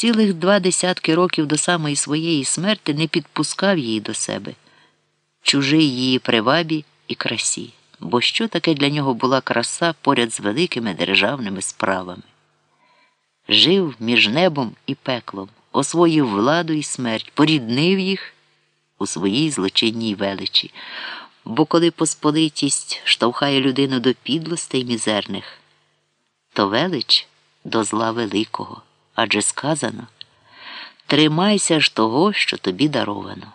Цілих два десятки років до самої своєї смерти не підпускав її до себе, чужий її привабі і красі, бо що таке для нього була краса поряд з великими державними справами. Жив між небом і пеклом, освоїв владу і смерть, поріднив їх у своїй злочинній величі. Бо коли посполитість штовхає людину до підлостей мізерних, то велич до зла великого, адже сказано тримайся ж того, що тобі даровано.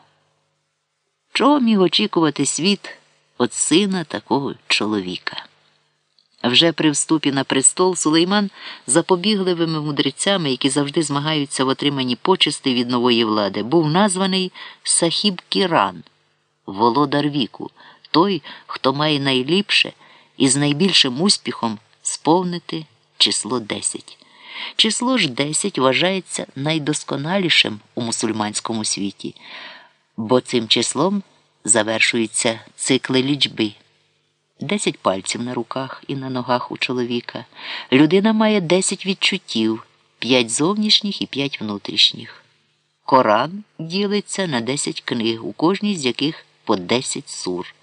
Чого міг очікувати світ від сина такого чоловіка? Вже при вступі на престол Сулейман запобігливими мудрецями, які завжди змагаються в отриманні почести від нової влади, був названий Сахіб Кіран, володар віку, той, хто має найліпше і з найбільшим успіхом сповнити число 10. Число ж 10 вважається найдосконалішим у мусульманському світі, бо цим числом завершуються цикли лічби. Десять пальців на руках і на ногах у чоловіка. Людина має десять відчуттів, п'ять зовнішніх і п'ять внутрішніх. Коран ділиться на десять книг, у кожній з яких по десять сур.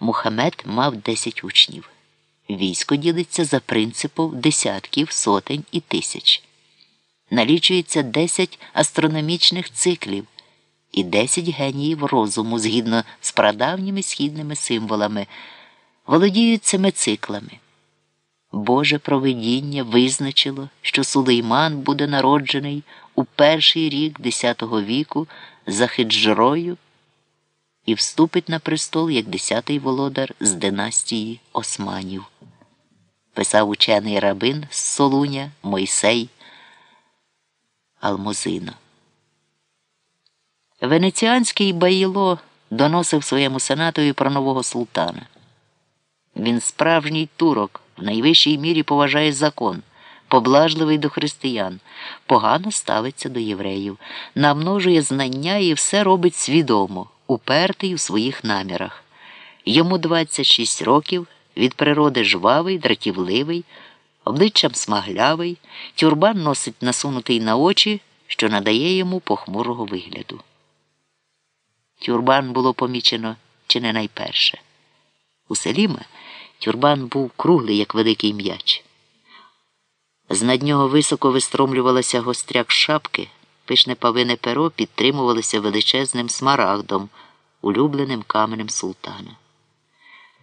Мухаммед мав десять учнів. Військо ділиться за принципом десятків, сотень і тисяч. Налічується десять астрономічних циклів і десять геніїв розуму згідно з прадавніми східними символами володіють цими циклами. Боже провидіння визначило, що Сулейман буде народжений у перший рік X віку за хиджрою і вступить на престол як десятий володар з династії Османів. Писав учений рабин з Солуня Мойсей Алмозино. Венеціанський Баїло доносив своєму сенатові про нового султана. Він справжній турок, в найвищій мірі поважає закон, поблажливий до християн, погано ставиться до євреїв, намножує знання і все робить свідомо, упертий у своїх намірах. Йому 26 років, від природи жвавий, дратівливий, обличчям смаглявий, тюрбан носить насунутий на очі, що надає йому похмурого вигляду. Тюрбан було помічено чи не найперше. У Селіма Тюрбан був круглий, як великий м'яч. З над нього високо вистромлювалася гостряк шапки, пишне павине перо підтримувалося величезним смарагдом, улюбленим каменем султана.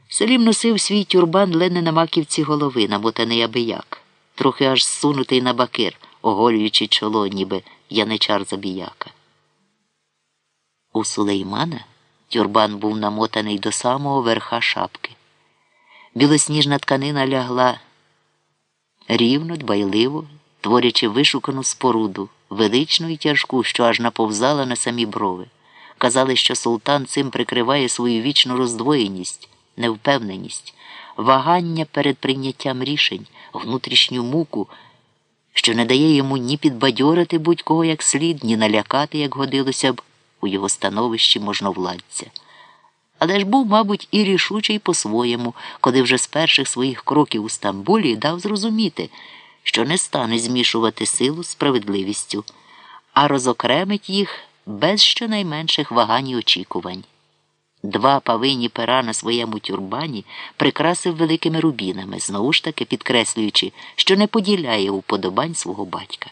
Селім носив свій тюрбан лене на маківці голови, намотаний абияк, трохи аж зсунутий на бакир, оголюючи чоло, ніби яничар забіяка. У Сулеймана тюрбан був намотаний до самого верха шапки. Білосніжна тканина лягла рівно, дбайливо, творячи вишукану споруду, величну і тяжку, що аж наповзала на самі брови. Казали, що султан цим прикриває свою вічну роздвоєність, невпевненість, вагання перед прийняттям рішень, внутрішню муку, що не дає йому ні підбадьорити будь-кого як слід, ні налякати, як годилося б у його становищі можновладця але ж був, мабуть, і рішучий по-своєму, коли вже з перших своїх кроків у Стамбулі дав зрозуміти, що не стане змішувати силу з справедливістю, а розокремить їх без щонайменших вагань і очікувань. Два павині пера на своєму тюрбані прикрасив великими рубінами, знову ж таки підкреслюючи, що не поділяє уподобань свого батька.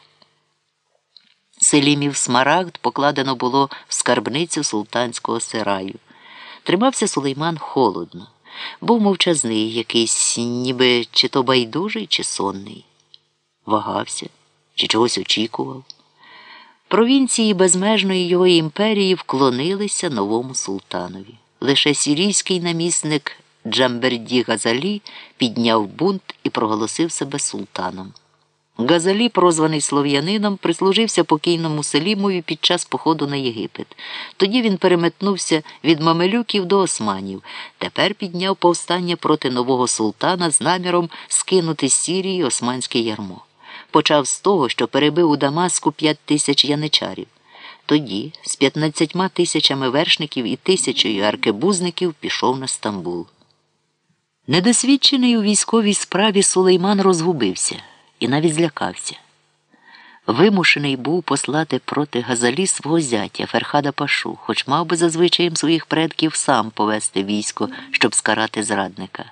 Селімів смарагд покладено було в скарбницю султанського сираю. Тримався Сулейман холодно, був мовчазний якийсь, ніби чи то байдужий, чи сонний. Вагався, чи чогось очікував. Провінції безмежної його імперії вклонилися новому султанові. Лише сірійський намісник Джамберді Газалі підняв бунт і проголосив себе султаном. Газалі, прозваний слов'янином, прислужився покійному Селімові під час походу на Єгипет. Тоді він переметнувся від мамелюків до османів. Тепер підняв повстання проти нового султана з наміром скинути з Сірії османське ярмо. Почав з того, що перебив у Дамаску п'ять тисяч яничарів. Тоді з п'ятнадцятьма тисячами вершників і тисячою аркебузників пішов на Стамбул. Недосвідчений у військовій справі Сулейман розгубився і навіть злякався. вимушений був послати проти Газалі свого зятя Ферхада Пашу, хоч мав би за своїх предків сам повести військо, щоб скарати зрадника.